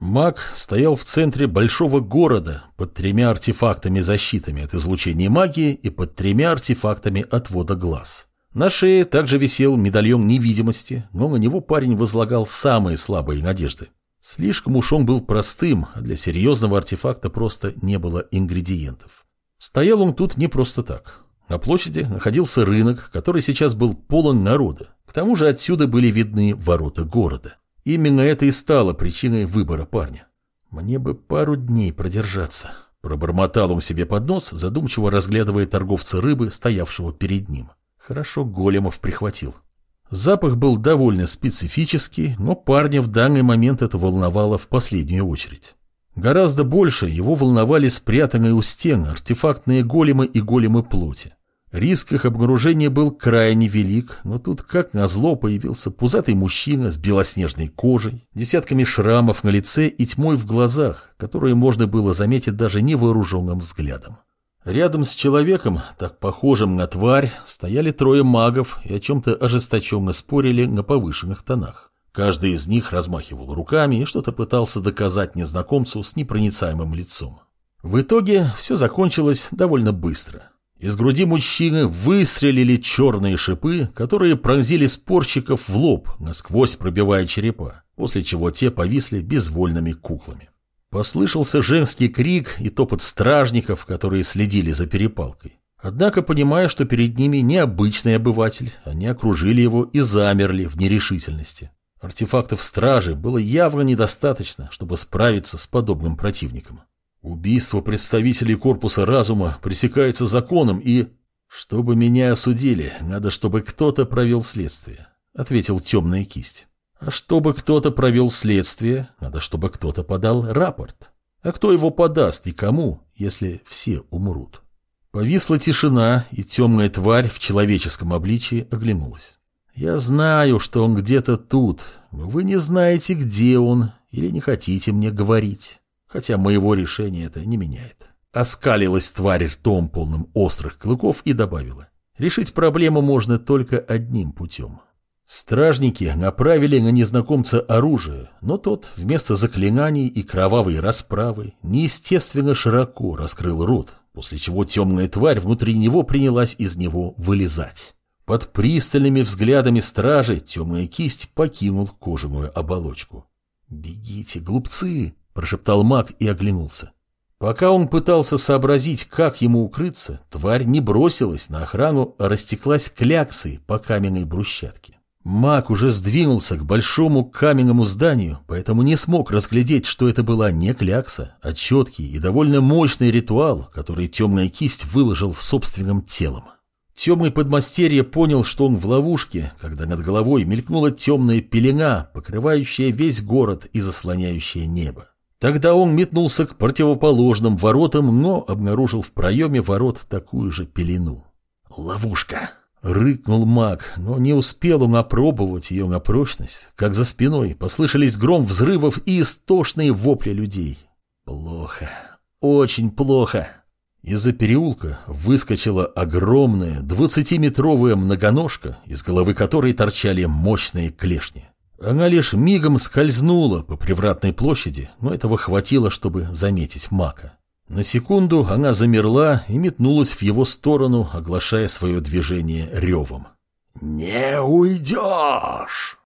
Маг стоял в центре большого города под тремя артефактами-защитами от излучения магии и под тремя артефактами отвода глаз. На шее также висел медальон невидимости, но на него парень возлагал самые слабые надежды. Слишком уж он был простым, а для серьезного артефакта просто не было ингредиентов. Стоял он тут не просто так. На площади находился рынок, который сейчас был полон народа. К тому же отсюда были видны ворота города. Именно это и стало причиной выбора парня. «Мне бы пару дней продержаться», — пробормотал он себе под нос, задумчиво разглядывая торговца рыбы, стоявшего перед ним. Хорошо големов прихватил. Запах был довольно специфический, но парня в данный момент это волновало в последнюю очередь. Гораздо больше его волновали спрятанные у стен артефактные големы и големы плоти. Риск их обнаружения был крайне велик, но тут, как назло, появился пузатый мужчина с белоснежной кожей, десятками шрамов на лице и тьмой в глазах, которые можно было заметить даже невооруженным взглядом. Рядом с человеком, так похожим на тварь, стояли трое магов и о чем-то ожесточенно спорили на повышенных тонах. Каждый из них размахивал руками и что-то пытался доказать незнакомцу с непроницаемым лицом. В итоге все закончилось довольно быстро. Из груди мужчины выстрелили черные шипы, которые пронзили спорщиков в лоб, насквозь пробивая черепа, после чего те повисли безвольными куклами. Послышался женский крик и топот стражников, которые следили за перепалкой. Однако, понимая, что перед ними необычный обыватель, они окружили его и замерли в нерешительности. Артефактов стражи было явно недостаточно, чтобы справиться с подобным противником. Убийство представителей корпуса разума пресекается законом и... Чтобы меня осудили, надо, чтобы кто-то провел следствие, ответил темная кисть. А чтобы кто-то провел следствие, надо, чтобы кто-то подал рапорт. А кто его подаст и кому, если все умрут? Повисла тишина, и темная тварь в человеческом обличии оглянулась. Я знаю, что он где-то тут, но вы не знаете, где он, или не хотите мне говорить хотя моего решения это не меняет. Оскалилась тварь ртом полным острых клыков и добавила. Решить проблему можно только одним путем. Стражники направили на незнакомца оружие, но тот вместо заклинаний и кровавой расправы неестественно широко раскрыл рот, после чего темная тварь внутри него принялась из него вылезать. Под пристальными взглядами стражи темная кисть покинул кожаную оболочку. «Бегите, глупцы!» — прошептал маг и оглянулся. Пока он пытался сообразить, как ему укрыться, тварь не бросилась на охрану, а растеклась кляксой по каменной брусчатке. Маг уже сдвинулся к большому каменному зданию, поэтому не смог разглядеть, что это была не клякса, а четкий и довольно мощный ритуал, который темная кисть выложил собственным телом. Темный подмастерье понял, что он в ловушке, когда над головой мелькнула темная пелена, покрывающая весь город и заслоняющая небо. Тогда он метнулся к противоположным воротам, но обнаружил в проеме ворот такую же пелену. «Ловушка!» — рыкнул маг, но не успел он опробовать ее на прочность, как за спиной послышались гром взрывов и истошные вопли людей. «Плохо, очень плохо!» Из-за переулка выскочила огромная двадцатиметровая многоножка, из головы которой торчали мощные клешни. Она лишь мигом скользнула по привратной площади, но этого хватило, чтобы заметить Мака. На секунду она замерла и метнулась в его сторону, оглашая свое движение ревом. «Не уйдешь!»